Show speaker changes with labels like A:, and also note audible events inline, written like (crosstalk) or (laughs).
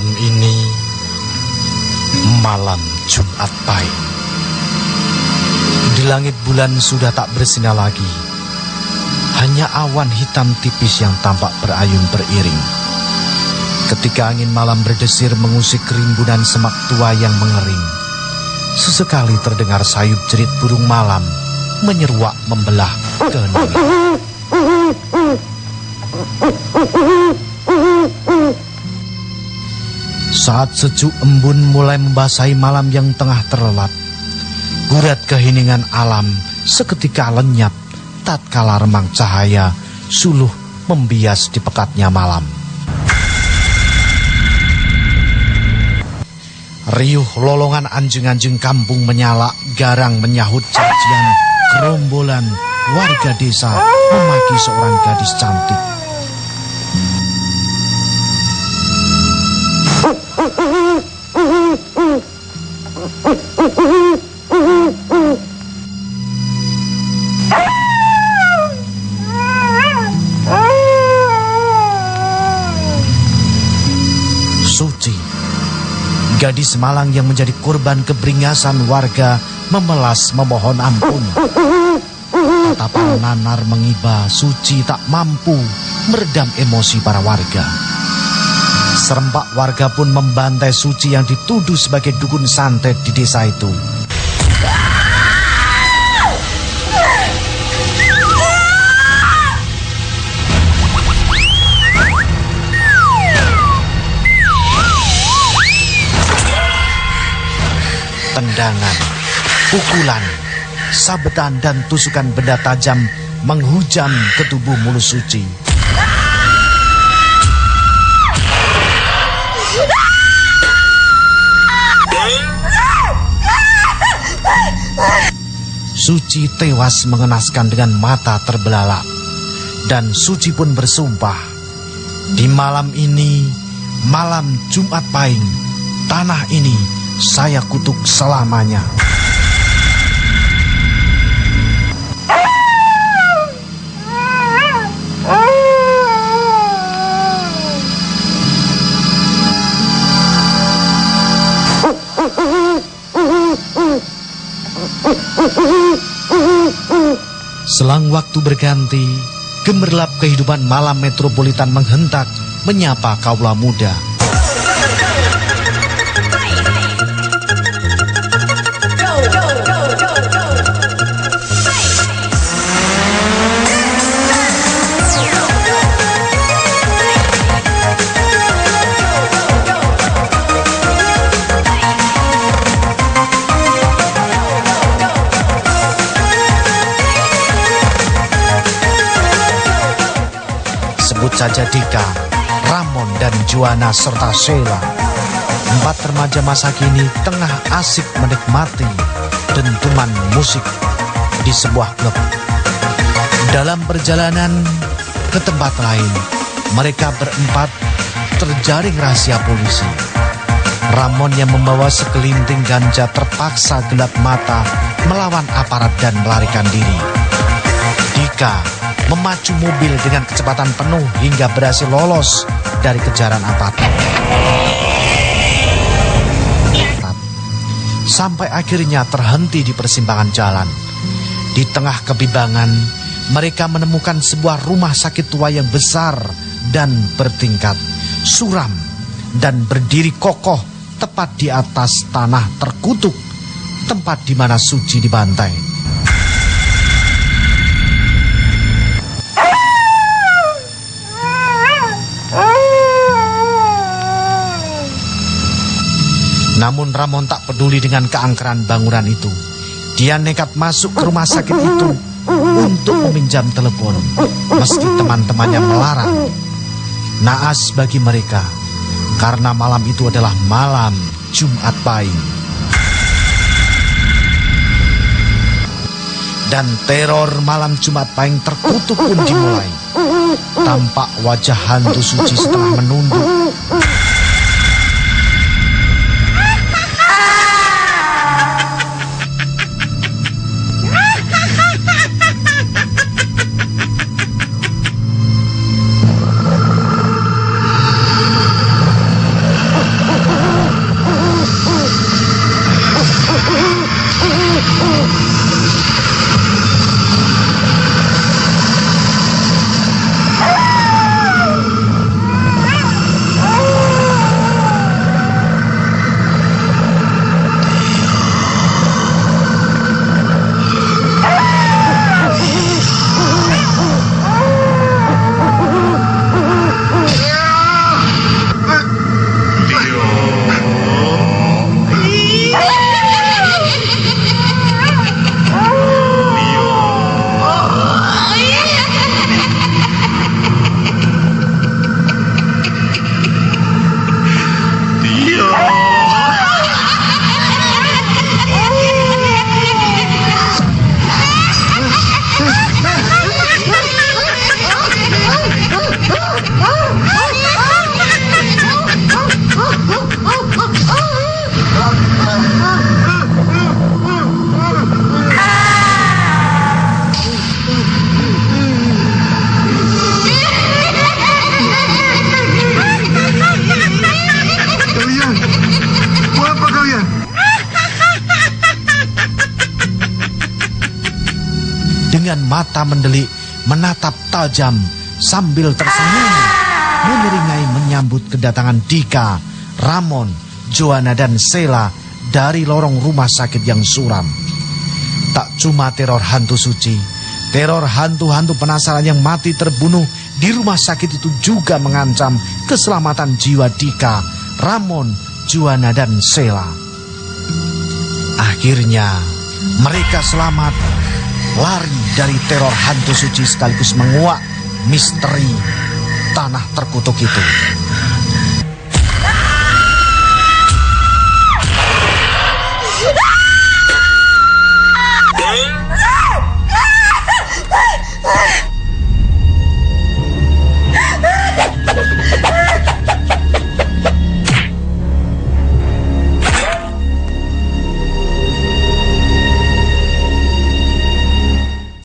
A: Malam ini malam Jumat Pahing. Di langit bulan sudah tak bersinar lagi. Hanya awan hitam tipis yang tampak berayun beriring. Ketika angin malam berdesir mengusik kerimbunan semak tua yang mengering. Sesekali terdengar sayup jerit burung malam menyeruak membelah keheningan. (laughs) Saat sejuk embun mulai membasahi malam yang tengah terlelap, gurat keheningan alam seketika lenyap tatkala remang cahaya suluh membias di pekatnya malam. Riuh lolongan anjing-anjing kampung menyala, garang menyahut cacian gerombolan warga desa memaki seorang gadis cantik. Gadis Malang yang menjadi korban keberingasan warga memelas memohon ampun. Tatapan nanar mengiba, Suci tak mampu meredam emosi para warga. Serempak warga pun membantai Suci yang dituduh sebagai dukun santet di desa itu. Tendangan, pukulan, sabetan dan tusukan benda tajam menghujam ke tubuh mulus suci. Suci tewas mengenaskan dengan mata terbelalak. Dan Suci pun bersumpah, di malam ini, malam Jumat Pahing, tanah ini saya kutuk selamanya. Selang waktu berganti, gemerlap kehidupan malam metropolitan menghentak menyapa kaula muda. Saja Dika, Ramon dan Juana serta Sheila. Empat remaja masa kini tengah asik menikmati dentuman musik di sebuah klub. Dalam perjalanan ke tempat lain, mereka berempat terjaring rahasia polisi. Ramon yang membawa sekelinting ganja terpaksa gelap mata melawan aparat dan melarikan diri. Dika memacu mobil dengan kecepatan penuh hingga berhasil lolos dari kejaran aparat. Sampai akhirnya terhenti di persimpangan jalan. Di tengah kebibangan, mereka menemukan sebuah rumah sakit tua yang besar dan bertingkat, suram dan berdiri kokoh tepat di atas tanah terkutuk, tempat di mana Suci dibantai. Namun Ramon tak peduli dengan keangkeran bangunan itu. Dia nekat masuk ke rumah sakit itu untuk meminjam telepon, meski teman-temannya melarang. Naas bagi mereka, karena malam itu adalah malam Jumat Pahing. Dan teror malam Jumat Pahing terkutuk pun dimulai. Tampak wajah hantu suci setengah menunduk dengan mata mendelik menatap tajam sambil tersenyum menyeringai menyambut kedatangan Dika, Ramon, Joanna dan Sela dari lorong rumah sakit yang suram. Tak cuma teror hantu suci, teror hantu-hantu penasaran yang mati terbunuh di rumah sakit itu juga mengancam keselamatan jiwa Dika, Ramon, Joanna dan Sela. Akhirnya mereka selamat lari dari teror hantu suci sekaligus menguak misteri tanah terkutuk itu.